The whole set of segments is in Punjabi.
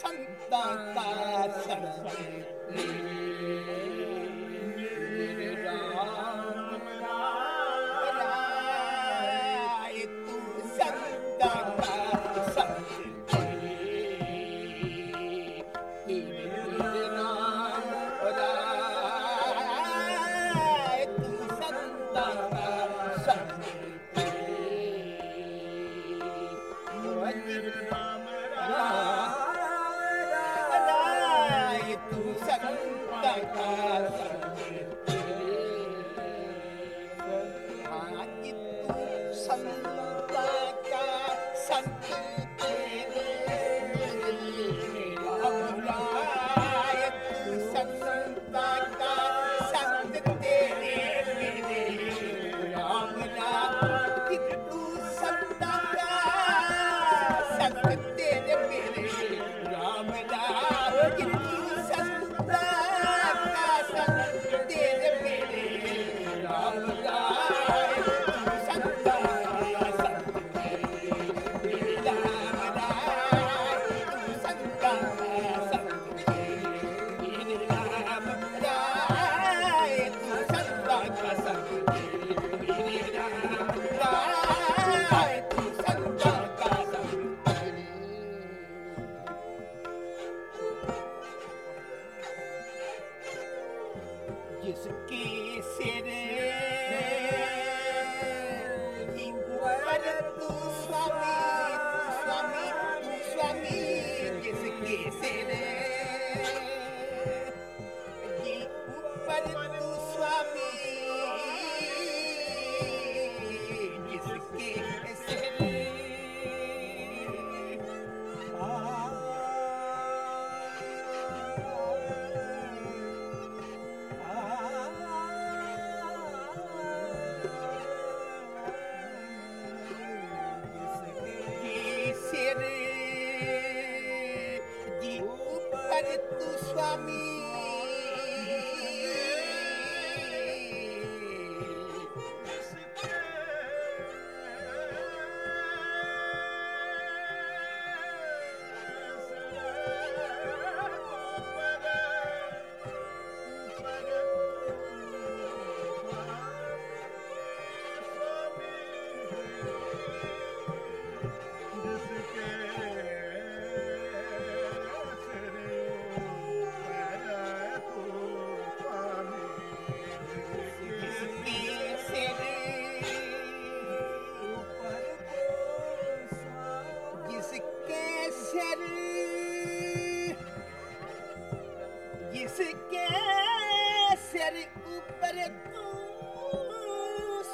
ಸಂತ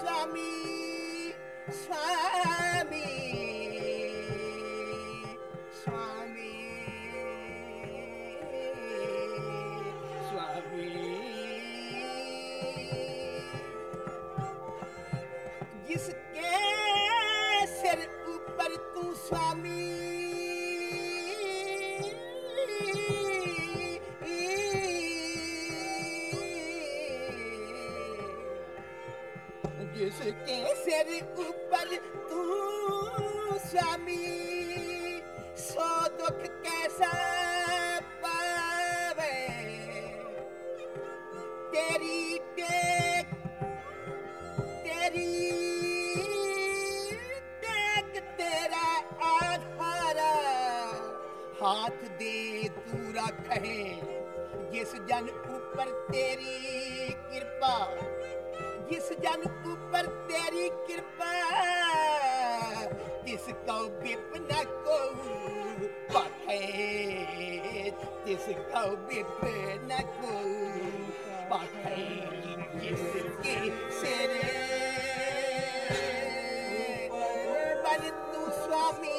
Swami, Swami. ਜਿਸ ਜਨ ਉਪਰ ਤੇਰੀ ਕਿਰਪਾ ਤਿਸ ਕਉ ਬਿਪਨਾ ਕੋ ਪਾਠੇ ਤਿਸ ਕਉ ਬਿਪਨਾ ਕੋ ਪਾਠੇ, ਜਿਸ ਕੀ ਸਿਰੇ। ਬਲ ਤੂੰ ਸੁਆਮੀ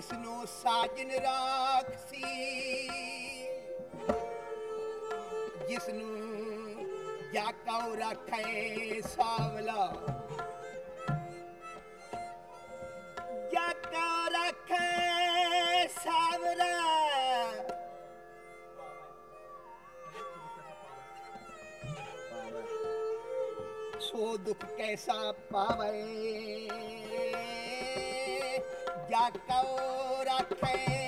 ਜਿਸ ਨੂੰ ਸਾਜਨ ਰਾਖਸੀ ਜਿਸ ਨੂੰ ਜਾ ਕਉ ਰੱਖੇ ਸਾਵਲਾ। ਜਾ ਕਉ ਰੱਖੇ ਸਾਵਲਾ। ਸੋ ਦੁੱਖ ਕੈਸਾ ਪਾਵੇ? ਜਾਕਉ ਰੱਖੇ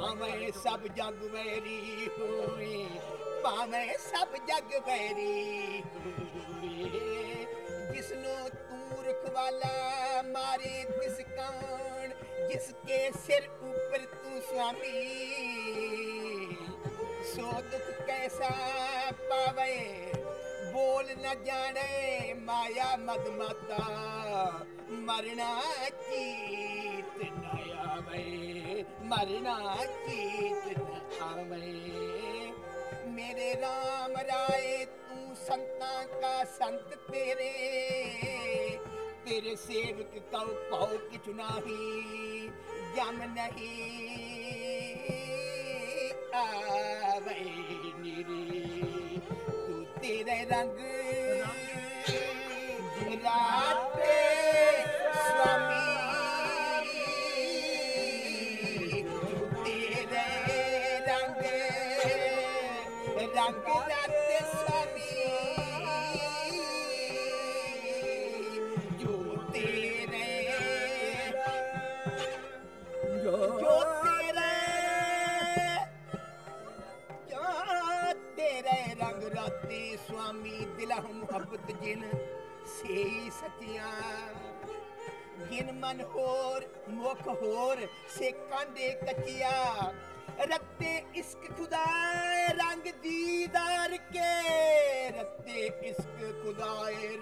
ਭਾਵੇਂ ਸਭ ਜਗ ਮੇਰੀ ਹੋਵੇ, ਭਾਵੇਂ ਸਭ ਜਗ ਮੇਰੀ ਹੋਵੇ। ਜਿਸ ਨੂੰ ਤੂੰ ਰਖਵਾਲਾ ਮਾਰੇ ਤਿਸ ਕੌਣ ਜਿਸ ਕੇ ਸਿਰ ਉੱਪਰ ਤੂੰ ਸੁਆਮੀ। ਸੋ ਦੁਖ ਕੈਸਾ ਪਾਵੇ, ਬੋਲ ਨਾ ਜਾਣੇ ਮਾਇਆ ਮਦ ਮਾਤਾ ਮਰਣਾ ਕੀ ਤੇ ਨਾ ਆਵੇ। ਮਰਨਾ ਕੀਤ ਆਵੇ ਮੇਰੇ RAM ਰਾਏ ਤੂੰ ਸੰਤਾਂ ਕਾ ਸੰਤ ਤੇਰੇ ਤੇਰੇ ਸੇਵਕ ਕਉ ਪਾਉ ਕਿਛੁ ਨਾਹੀ ਜਮ ਨਹੀਂ ਆਵੇ ਨੀਰੀ ਤੂੰ ਤੇਰੇ ਰੰਗ ਰਾਤ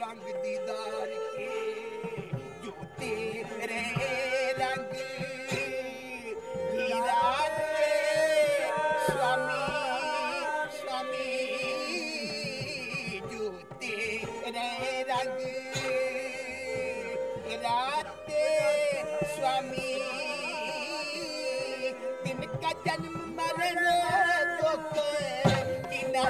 ਰੰਗ ਦੀਦਾਰ ਕੇ ਜੁੱਤੇ ਰੇ ਰੰਗ ਹੀਰਾਤੇ ਸੁਆਮੀ ਸੁਆਮੀ ਜੁੱਤੇ ਰੇ ਰੰਗ ਹੀਰਾਤੇ ਸੁਆਮੀ ਤਿਨ ਕਾ ਜਨਮ ਮਰਨ ਦੁੱਖ ਕਿਨਾ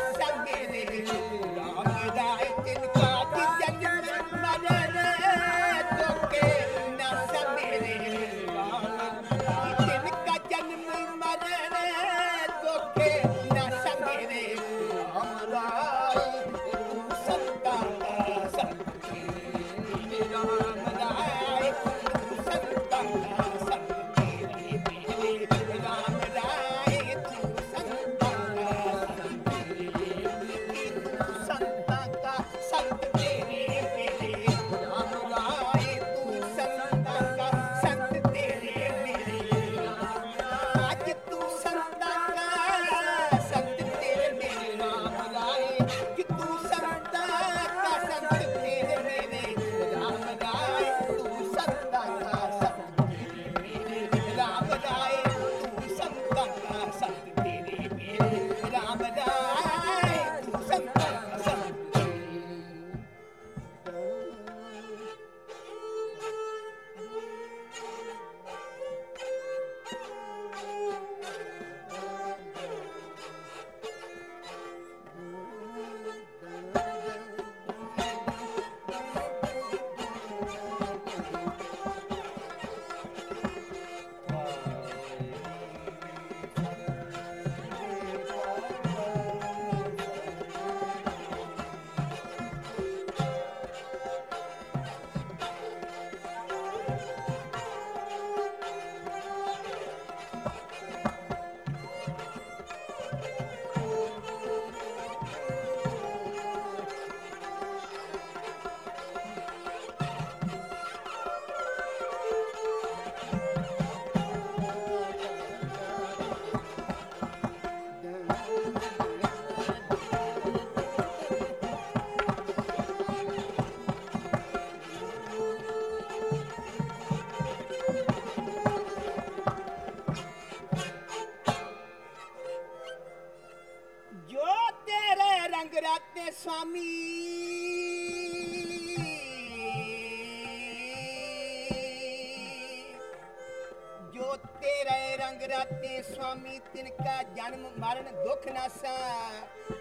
ਜਨਮ ਮਰਨ ਦੁੱਖ ਨਾਸਾ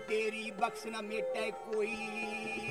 ਤੇਰੀ ਬਖਸ਼ ਨਾ ਮੇਟੈ ਕੋਈ।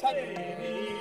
Baby.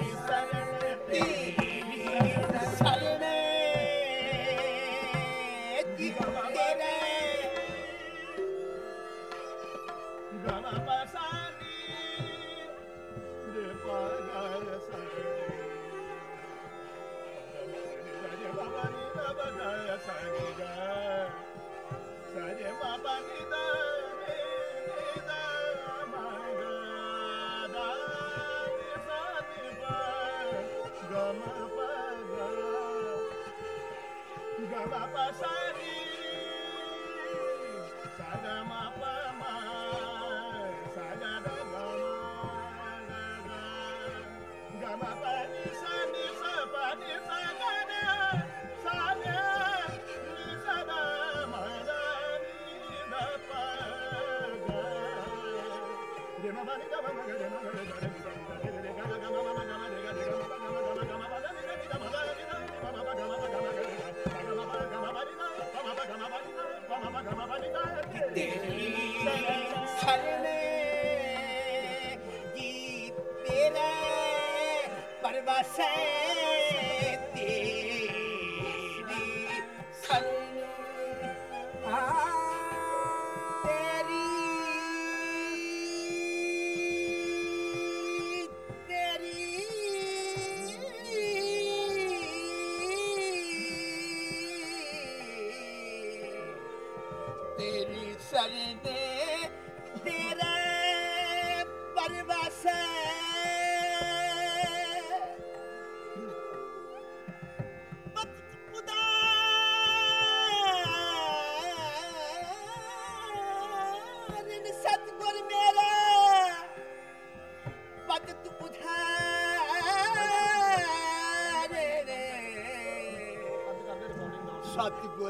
say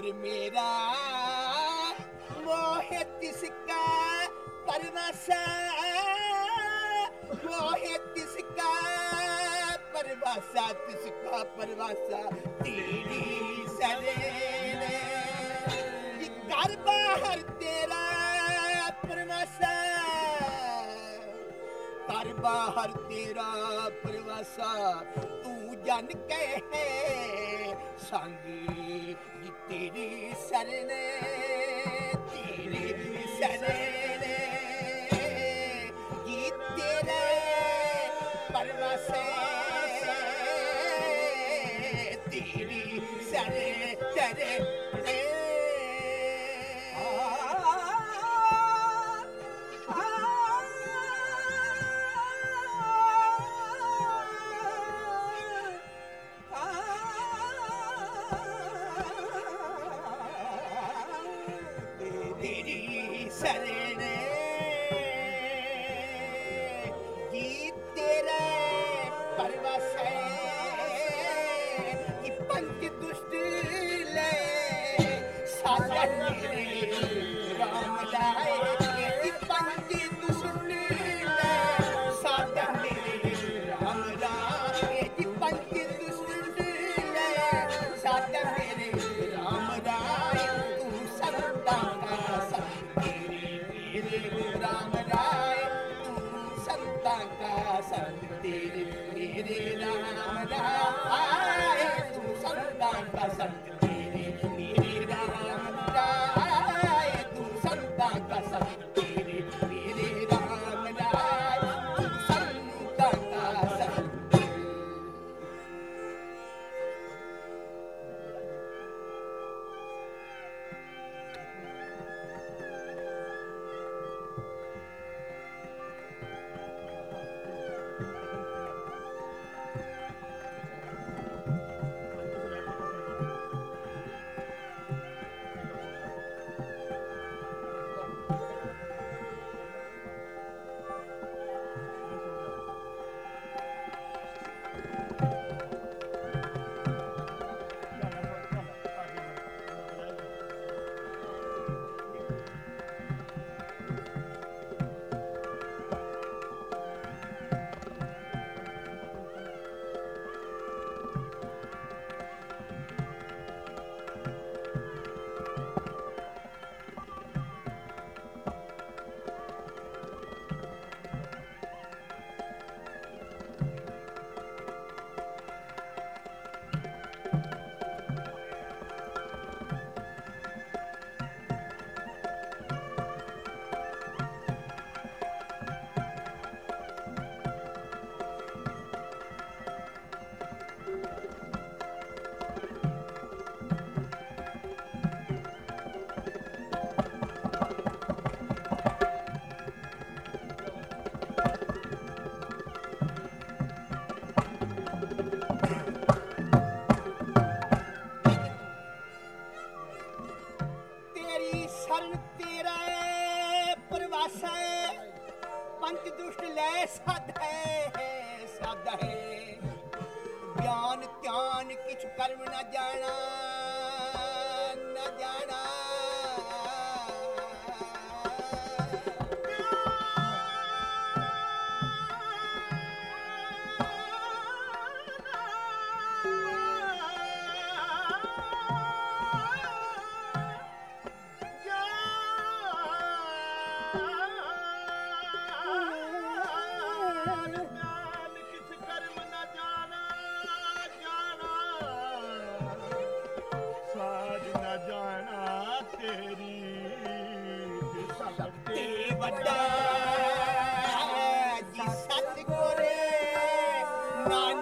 दिल मेरा वो है किसका परवासा वो है किसका परवासा किसका परवासा तेरी सरे घर बाहर तेरा परवासा ਘਰ ਬਾਹਰ ਤੇਰਾ ਪਰਵਾਸਾ ਤੂੰ ਜਨ ਕੇ ਹੈ ਸੰਗੀ seni serine ਵੱਡਾ ਜੀ ਸਤਿਗੁਰੇ ਨਾਨਕ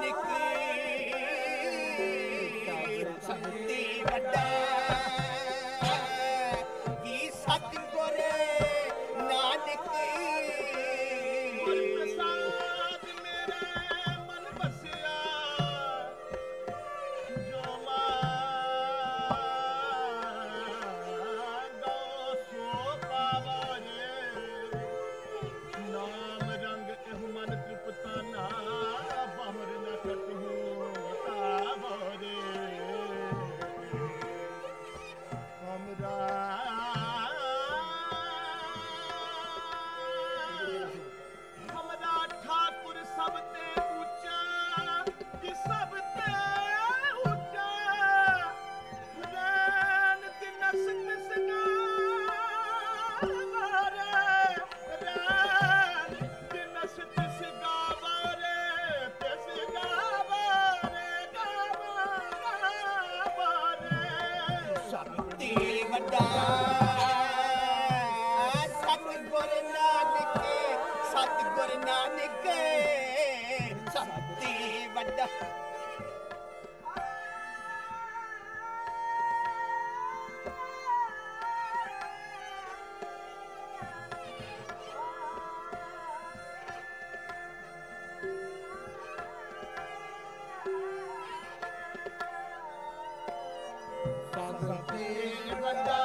ਸਭ ਤੇ ਵੱਡਾ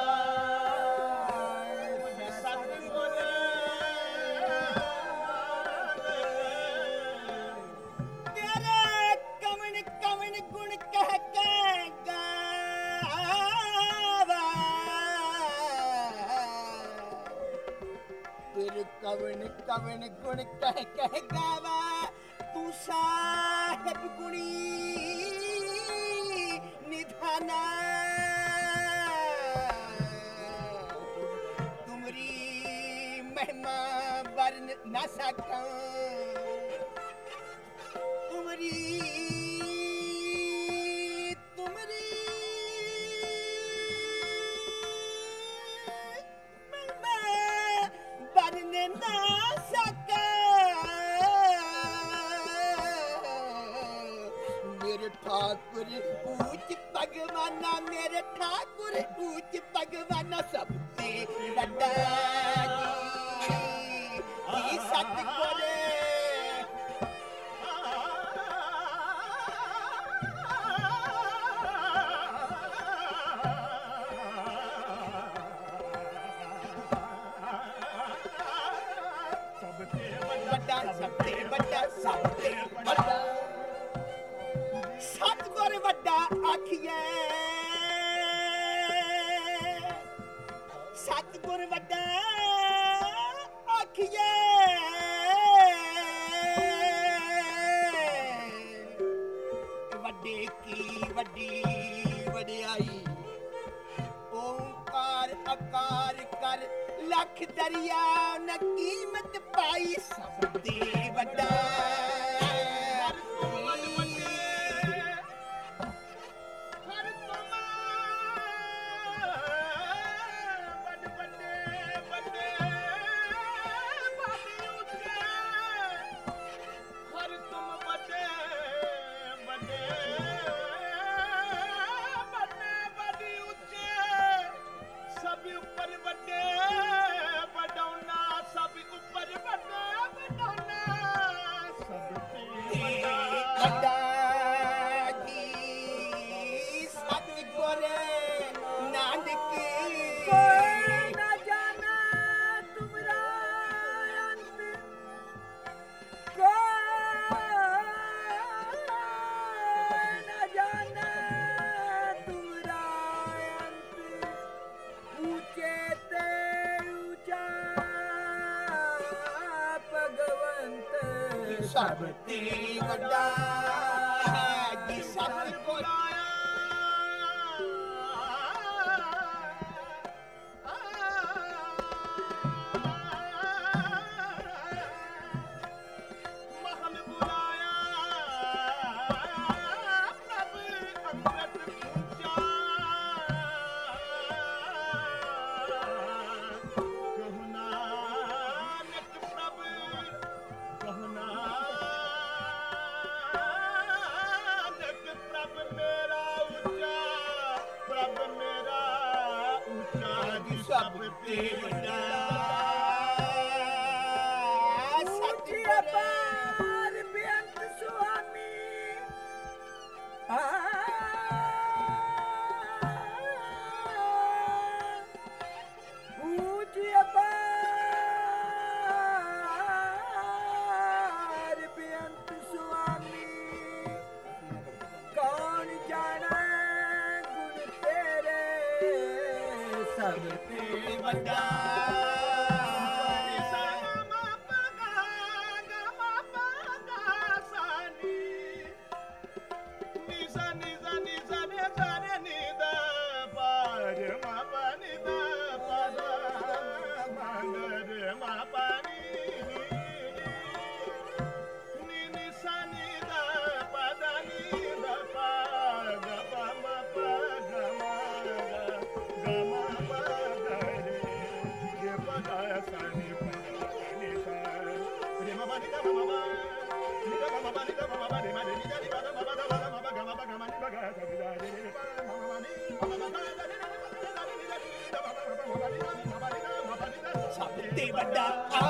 ਸਤਿਗੁਰ ਤੇਰੇ ਕਵਣ Nasa, ਤੇ